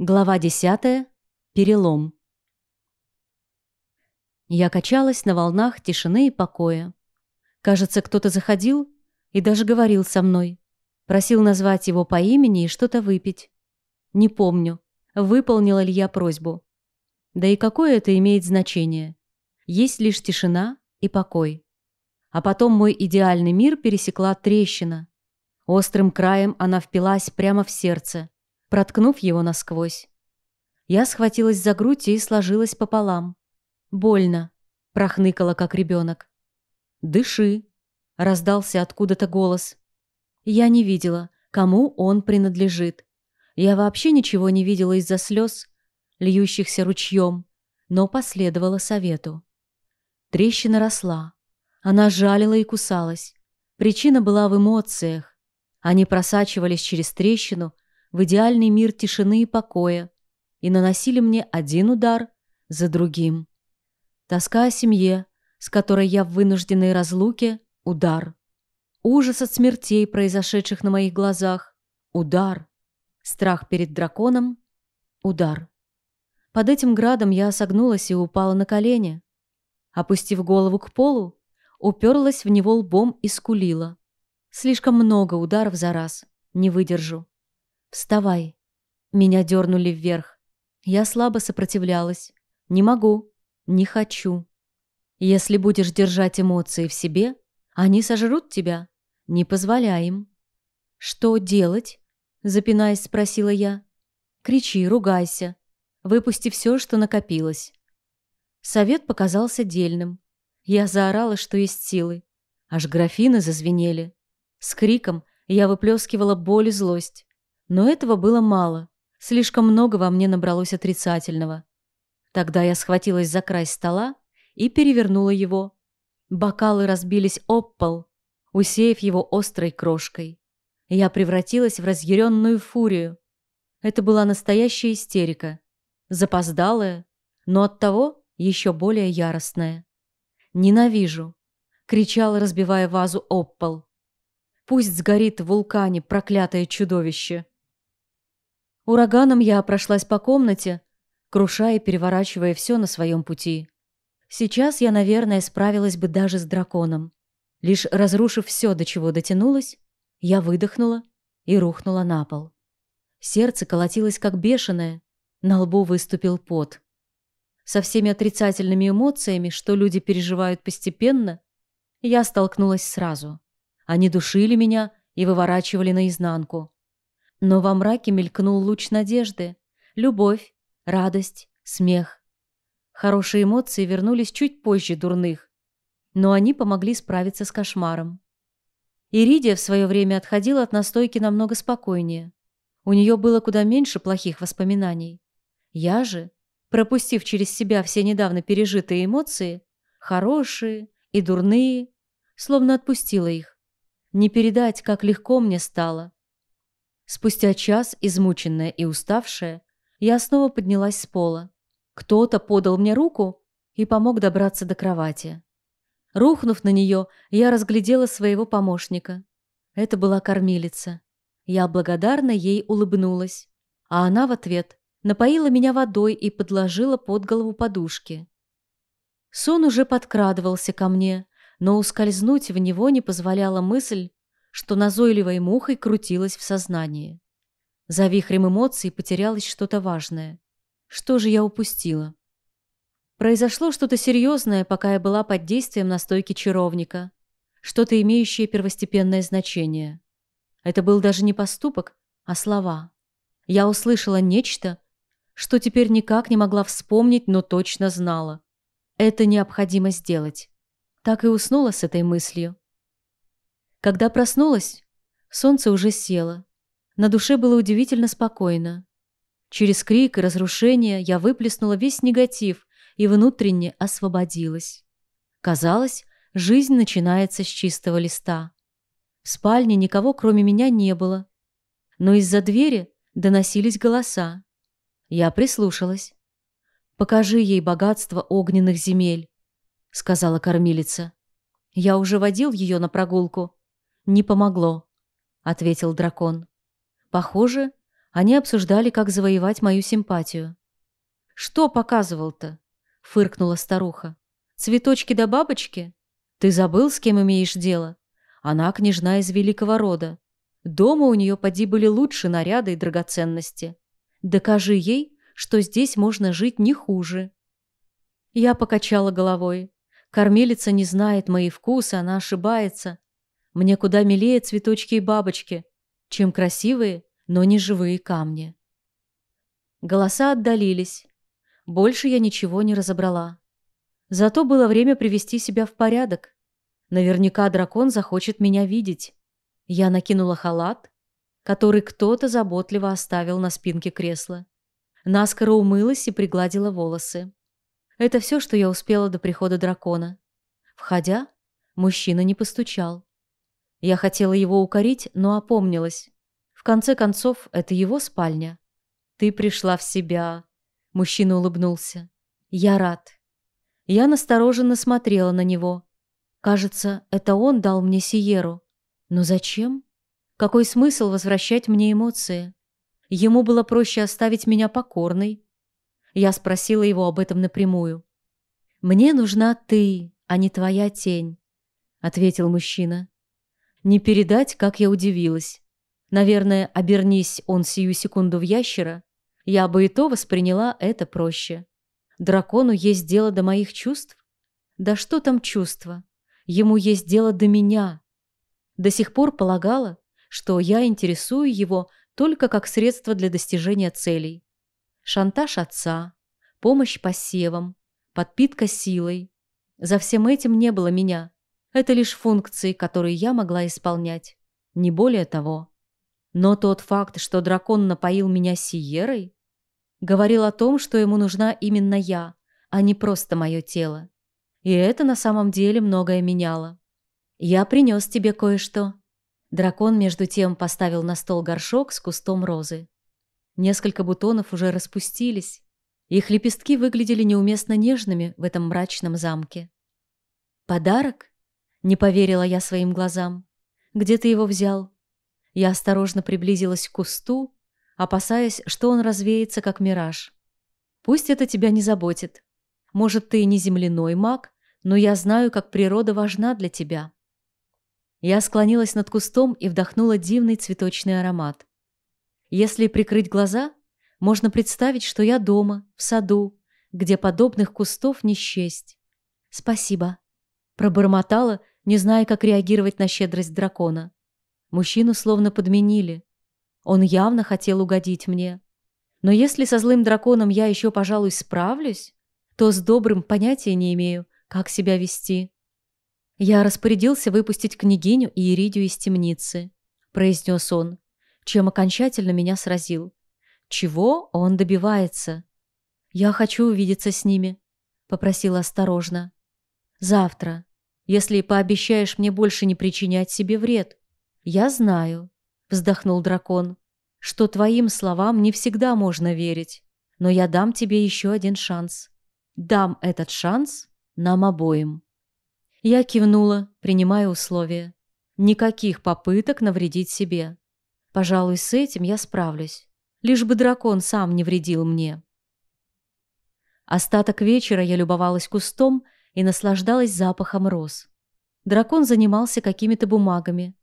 Глава десятая. Перелом. Я качалась на волнах тишины и покоя. Кажется, кто-то заходил и даже говорил со мной. Просил назвать его по имени и что-то выпить. Не помню, выполнила ли я просьбу. Да и какое это имеет значение? Есть лишь тишина и покой. А потом мой идеальный мир пересекла трещина. Острым краем она впилась прямо в сердце проткнув его насквозь. Я схватилась за грудь и сложилась пополам. «Больно», — прохныкала, как ребенок. «Дыши», — раздался откуда-то голос. Я не видела, кому он принадлежит. Я вообще ничего не видела из-за слез, льющихся ручьем, но последовала совету. Трещина росла. Она жалила и кусалась. Причина была в эмоциях. Они просачивались через трещину, в идеальный мир тишины и покоя и наносили мне один удар за другим. Тоска о семье, с которой я в вынужденной разлуке – удар. Ужас от смертей, произошедших на моих глазах – удар. Страх перед драконом – удар. Под этим градом я согнулась и упала на колени. Опустив голову к полу, уперлась в него лбом и скулила. Слишком много ударов за раз. Не выдержу. «Вставай!» Меня дернули вверх. Я слабо сопротивлялась. «Не могу. Не хочу. Если будешь держать эмоции в себе, они сожрут тебя. Не позволяй им». «Что делать?» Запинаясь, спросила я. «Кричи, ругайся. Выпусти все, что накопилось». Совет показался дельным. Я заорала, что есть силы. Аж графины зазвенели. С криком я выплескивала боль и злость. Но этого было мало. Слишком много во мне набралось отрицательного. Тогда я схватилась за край стола и перевернула его. Бокалы разбились об пол, усеяв его острой крошкой. Я превратилась в разъяренную фурию. Это была настоящая истерика. Запоздалая, но оттого еще более яростная. «Ненавижу!» — кричала, разбивая вазу об пол. «Пусть сгорит в вулкане проклятое чудовище!» Ураганом я прошлась по комнате, крушая и переворачивая все на своем пути. Сейчас я, наверное, справилась бы даже с драконом. Лишь разрушив все, до чего дотянулась, я выдохнула и рухнула на пол. Сердце колотилось как бешеное, на лбу выступил пот. Со всеми отрицательными эмоциями, что люди переживают постепенно, я столкнулась сразу. Они душили меня и выворачивали наизнанку. Но во мраке мелькнул луч надежды. Любовь, радость, смех. Хорошие эмоции вернулись чуть позже дурных. Но они помогли справиться с кошмаром. Иридия в свое время отходила от настойки намного спокойнее. У нее было куда меньше плохих воспоминаний. Я же, пропустив через себя все недавно пережитые эмоции, хорошие и дурные, словно отпустила их. Не передать, как легко мне стало – Спустя час, измученная и уставшая, я снова поднялась с пола. Кто-то подал мне руку и помог добраться до кровати. Рухнув на нее, я разглядела своего помощника. Это была кормилица. Я благодарно ей улыбнулась, а она в ответ напоила меня водой и подложила под голову подушки. Сон уже подкрадывался ко мне, но ускользнуть в него не позволяла мысль, что назойливой мухой крутилось в сознании. За вихрем эмоций потерялось что-то важное. Что же я упустила? Произошло что-то серьезное, пока я была под действием настойки чаровника. Что-то имеющее первостепенное значение. Это был даже не поступок, а слова. Я услышала нечто, что теперь никак не могла вспомнить, но точно знала. Это необходимо сделать. Так и уснула с этой мыслью. Когда проснулась, солнце уже село. На душе было удивительно спокойно. Через крик и разрушение я выплеснула весь негатив и внутренне освободилась. Казалось, жизнь начинается с чистого листа. В спальне никого, кроме меня, не было. Но из-за двери доносились голоса. Я прислушалась. «Покажи ей богатство огненных земель», — сказала кормилица. Я уже водил ее на прогулку, «Не помогло», — ответил дракон. «Похоже, Они обсуждали, как завоевать мою симпатию. «Что показывал-то?» — фыркнула старуха. «Цветочки да бабочки? Ты забыл, с кем имеешь дело? Она княжна из великого рода. Дома у нее поди были лучше наряды и драгоценности. Докажи ей, что здесь можно жить не хуже». Я покачала головой. Кормилица не знает мои вкусы, она ошибается. Мне куда милее цветочки и бабочки, чем красивые, но не живые камни. Голоса отдалились. Больше я ничего не разобрала. Зато было время привести себя в порядок. Наверняка дракон захочет меня видеть. Я накинула халат, который кто-то заботливо оставил на спинке кресла. Наскоро умылась и пригладила волосы. Это все, что я успела до прихода дракона. Входя, мужчина не постучал. Я хотела его укорить, но опомнилась. В конце концов, это его спальня. «Ты пришла в себя», — мужчина улыбнулся. «Я рад». Я настороженно смотрела на него. Кажется, это он дал мне Сиеру. Но зачем? Какой смысл возвращать мне эмоции? Ему было проще оставить меня покорной, я спросила его об этом напрямую. «Мне нужна ты, а не твоя тень», — ответил мужчина. Не передать, как я удивилась. Наверное, обернись он сию секунду в ящера, я бы и то восприняла это проще. Дракону есть дело до моих чувств? Да что там чувства? Ему есть дело до меня. До сих пор полагала, что я интересую его только как средство для достижения целей шантаж отца, помощь посевам, подпитка силой. За всем этим не было меня. Это лишь функции, которые я могла исполнять. Не более того. Но тот факт, что дракон напоил меня сиерой, говорил о том, что ему нужна именно я, а не просто мое тело. И это на самом деле многое меняло. «Я принес тебе кое-что». Дракон между тем поставил на стол горшок с кустом розы. Несколько бутонов уже распустились. Их лепестки выглядели неуместно нежными в этом мрачном замке. «Подарок?» — не поверила я своим глазам. «Где ты его взял?» Я осторожно приблизилась к кусту, опасаясь, что он развеется, как мираж. «Пусть это тебя не заботит. Может, ты не земляной маг, но я знаю, как природа важна для тебя». Я склонилась над кустом и вдохнула дивный цветочный аромат. Если прикрыть глаза, можно представить, что я дома, в саду, где подобных кустов не счесть. «Спасибо», — пробормотала, не зная, как реагировать на щедрость дракона. Мужчину словно подменили. Он явно хотел угодить мне. Но если со злым драконом я еще, пожалуй, справлюсь, то с добрым понятия не имею, как себя вести. «Я распорядился выпустить княгиню и Иридию из темницы», — произнес он чем окончательно меня сразил. Чего он добивается? Я хочу увидеться с ними, попросила осторожно. Завтра, если пообещаешь мне больше не причинять себе вред. Я знаю, вздохнул дракон, что твоим словам не всегда можно верить, но я дам тебе еще один шанс. Дам этот шанс нам обоим. Я кивнула, принимая условия. Никаких попыток навредить себе. Пожалуй, с этим я справлюсь. Лишь бы дракон сам не вредил мне. Остаток вечера я любовалась кустом и наслаждалась запахом роз. Дракон занимался какими-то бумагами.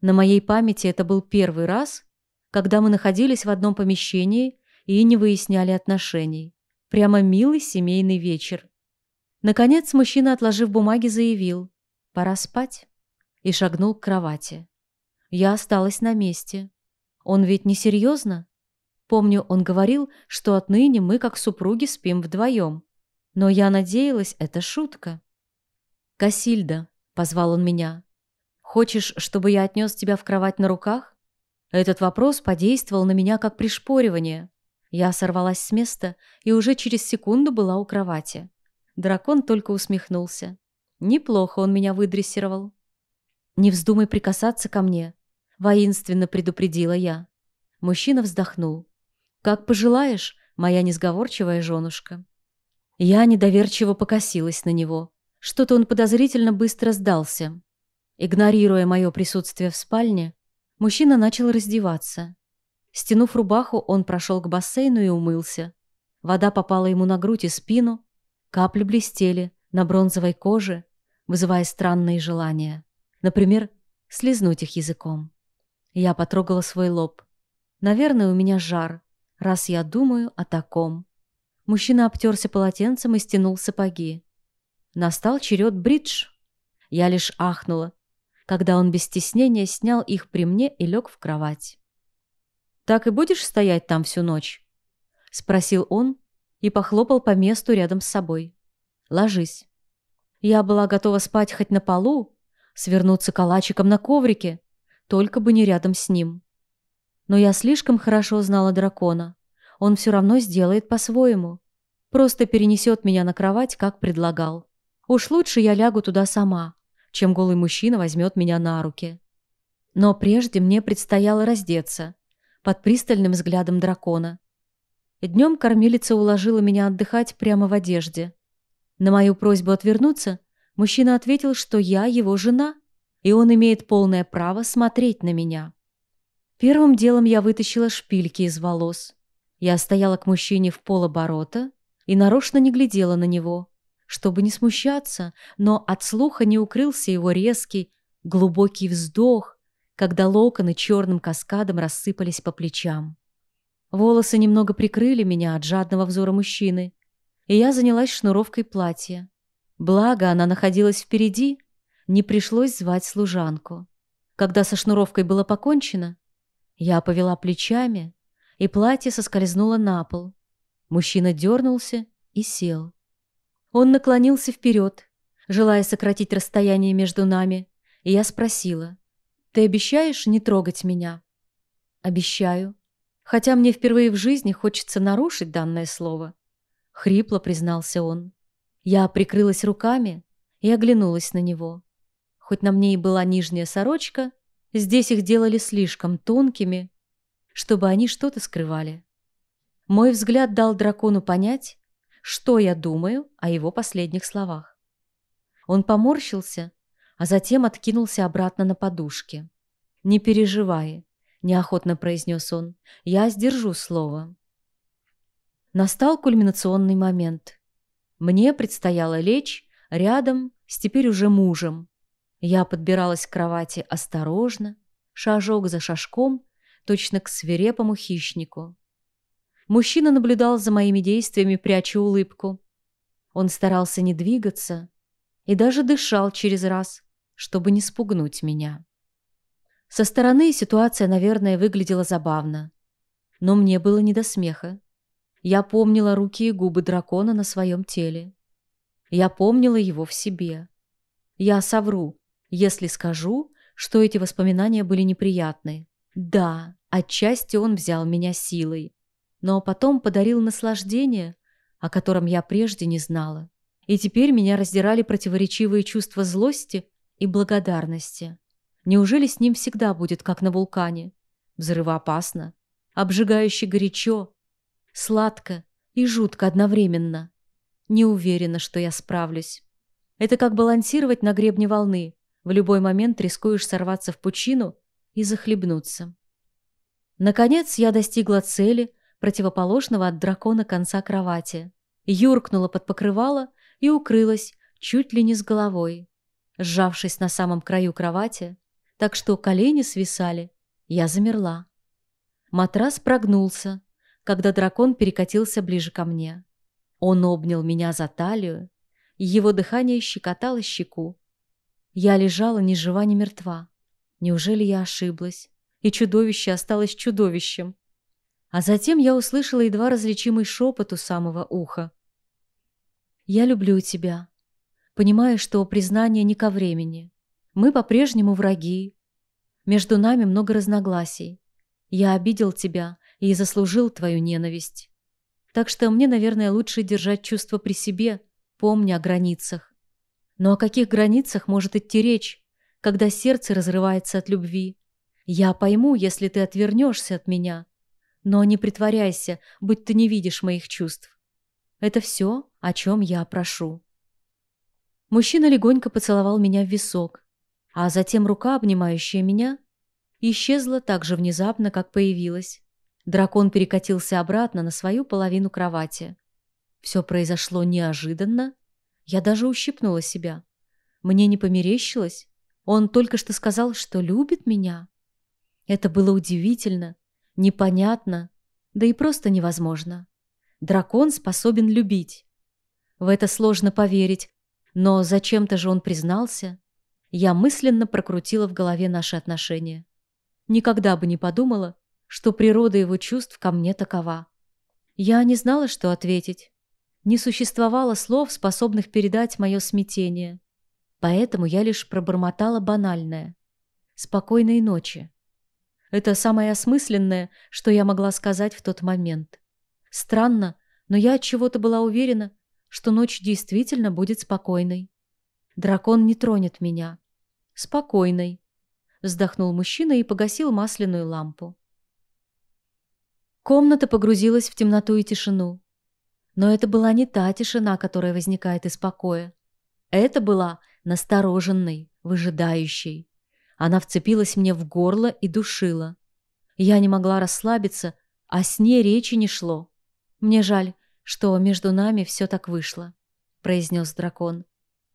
На моей памяти это был первый раз, когда мы находились в одном помещении и не выясняли отношений. Прямо милый семейный вечер. Наконец мужчина, отложив бумаги, заявил «Пора спать» и шагнул к кровати. Я осталась на месте. Он ведь не серьезно? Помню, он говорил, что отныне мы как супруги спим вдвоем. Но я надеялась, это шутка. «Касильда», — позвал он меня, — «хочешь, чтобы я отнес тебя в кровать на руках?» Этот вопрос подействовал на меня как пришпоривание. Я сорвалась с места и уже через секунду была у кровати. Дракон только усмехнулся. Неплохо он меня выдрессировал. «Не вздумай прикасаться ко мне», — воинственно предупредила я. Мужчина вздохнул. «Как пожелаешь, моя несговорчивая женушка». Я недоверчиво покосилась на него. Что-то он подозрительно быстро сдался. Игнорируя мое присутствие в спальне, мужчина начал раздеваться. Стянув рубаху, он прошел к бассейну и умылся. Вода попала ему на грудь и спину, капли блестели на бронзовой коже, вызывая странные желания. Например, слезнуть их языком. Я потрогала свой лоб. Наверное, у меня жар, раз я думаю о таком. Мужчина обтерся полотенцем и стянул сапоги. Настал черед бридж. Я лишь ахнула, когда он без стеснения снял их при мне и лег в кровать. «Так и будешь стоять там всю ночь?» — спросил он и похлопал по месту рядом с собой. «Ложись». Я была готова спать хоть на полу, свернуться калачиком на коврике, только бы не рядом с ним. Но я слишком хорошо знала дракона. Он все равно сделает по-своему. Просто перенесет меня на кровать, как предлагал. Уж лучше я лягу туда сама, чем голый мужчина возьмет меня на руки. Но прежде мне предстояло раздеться — под пристальным взглядом дракона. Днем кормилица уложила меня отдыхать прямо в одежде. На мою просьбу отвернуться мужчина ответил, что я его жена, и он имеет полное право смотреть на меня. Первым делом я вытащила шпильки из волос. Я стояла к мужчине в полоборота и нарочно не глядела на него, чтобы не смущаться, но от слуха не укрылся его резкий, глубокий вздох, когда локоны черным каскадом рассыпались по плечам. Волосы немного прикрыли меня от жадного взора мужчины, и я занялась шнуровкой платья. Благо, она находилась впереди, не пришлось звать служанку. Когда со шнуровкой было покончено, я повела плечами, и платье соскользнуло на пол. Мужчина дернулся и сел. Он наклонился вперед, желая сократить расстояние между нами, и я спросила, ты обещаешь не трогать меня? Обещаю. Хотя мне впервые в жизни хочется нарушить данное слово. Хрипло признался он. Я прикрылась руками и оглянулась на него. Хоть на мне и была нижняя сорочка, здесь их делали слишком тонкими, чтобы они что-то скрывали. Мой взгляд дал дракону понять, что я думаю о его последних словах. Он поморщился а затем откинулся обратно на подушке. «Не переживай», — неохотно произнес он, — «я сдержу слово». Настал кульминационный момент. Мне предстояло лечь рядом с теперь уже мужем. Я подбиралась к кровати осторожно, шажок за шажком, точно к свирепому хищнику. Мужчина наблюдал за моими действиями, пряча улыбку. Он старался не двигаться и даже дышал через раз, чтобы не спугнуть меня. Со стороны ситуация, наверное, выглядела забавно. Но мне было не до смеха. Я помнила руки и губы дракона на своем теле. Я помнила его в себе. Я совру, если скажу, что эти воспоминания были неприятны. Да, отчасти он взял меня силой, но потом подарил наслаждение, о котором я прежде не знала. И теперь меня раздирали противоречивые чувства злости и благодарности. Неужели с ним всегда будет, как на вулкане? Взрывоопасно, обжигающе горячо, сладко и жутко одновременно. Не уверена, что я справлюсь. Это как балансировать на гребне волны. В любой момент рискуешь сорваться в пучину и захлебнуться. Наконец я достигла цели, противоположного от дракона конца кровати. Юркнула под покрывало и укрылась чуть ли не с головой. Сжавшись на самом краю кровати, так что колени свисали, я замерла. Матрас прогнулся, когда дракон перекатился ближе ко мне. Он обнял меня за талию, и его дыхание щекотало щеку. Я лежала ни жива, ни мертва. Неужели я ошиблась, и чудовище осталось чудовищем? А затем я услышала едва различимый шепот у самого уха. «Я люблю тебя», понимая, что признание не ко времени. Мы по-прежнему враги. Между нами много разногласий. Я обидел тебя и заслужил твою ненависть. Так что мне, наверное, лучше держать чувства при себе, помня о границах. Но о каких границах может идти речь, когда сердце разрывается от любви? Я пойму, если ты отвернешься от меня, но не притворяйся, будь ты не видишь моих чувств. Это все, о чем я прошу. Мужчина легонько поцеловал меня в висок, а затем рука, обнимающая меня, исчезла так же внезапно, как появилась. Дракон перекатился обратно на свою половину кровати. Все произошло неожиданно. Я даже ущипнула себя. Мне не померещилось. Он только что сказал, что любит меня. Это было удивительно, непонятно, да и просто невозможно. Дракон способен любить. В это сложно поверить, но зачем-то же он признался. Я мысленно прокрутила в голове наши отношения. Никогда бы не подумала, что природа его чувств ко мне такова. Я не знала, что ответить. Не существовало слов, способных передать мое смятение. Поэтому я лишь пробормотала банальное. «Спокойной ночи». Это самое осмысленное, что я могла сказать в тот момент. Странно, но я от чего-то была уверена, что ночь действительно будет спокойной. Дракон не тронет меня. Спокойной. Вздохнул мужчина и погасил масляную лампу. Комната погрузилась в темноту и тишину. Но это была не та тишина, которая возникает из покоя. Это была настороженной, выжидающей. Она вцепилась мне в горло и душила. Я не могла расслабиться, а с ней речи не шло. Мне жаль, что между нами все так вышло, произнес дракон.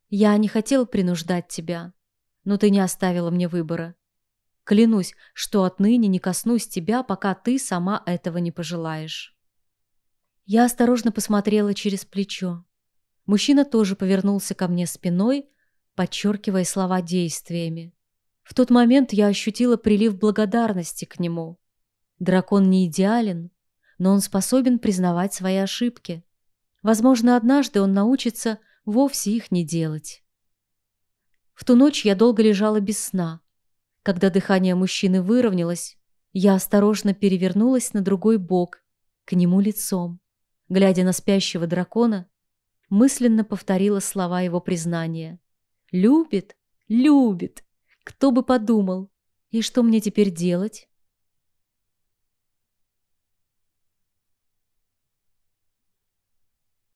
Я не хотел принуждать тебя, но ты не оставила мне выбора. Клянусь, что отныне не коснусь тебя, пока ты сама этого не пожелаешь. Я осторожно посмотрела через плечо. Мужчина тоже повернулся ко мне спиной, подчеркивая слова действиями. В тот момент я ощутила прилив благодарности к нему. Дракон не идеален, но он способен признавать свои ошибки. Возможно, однажды он научится вовсе их не делать. В ту ночь я долго лежала без сна. Когда дыхание мужчины выровнялось, я осторожно перевернулась на другой бок, к нему лицом. Глядя на спящего дракона, мысленно повторила слова его признания. «Любит? Любит! Кто бы подумал! И что мне теперь делать?»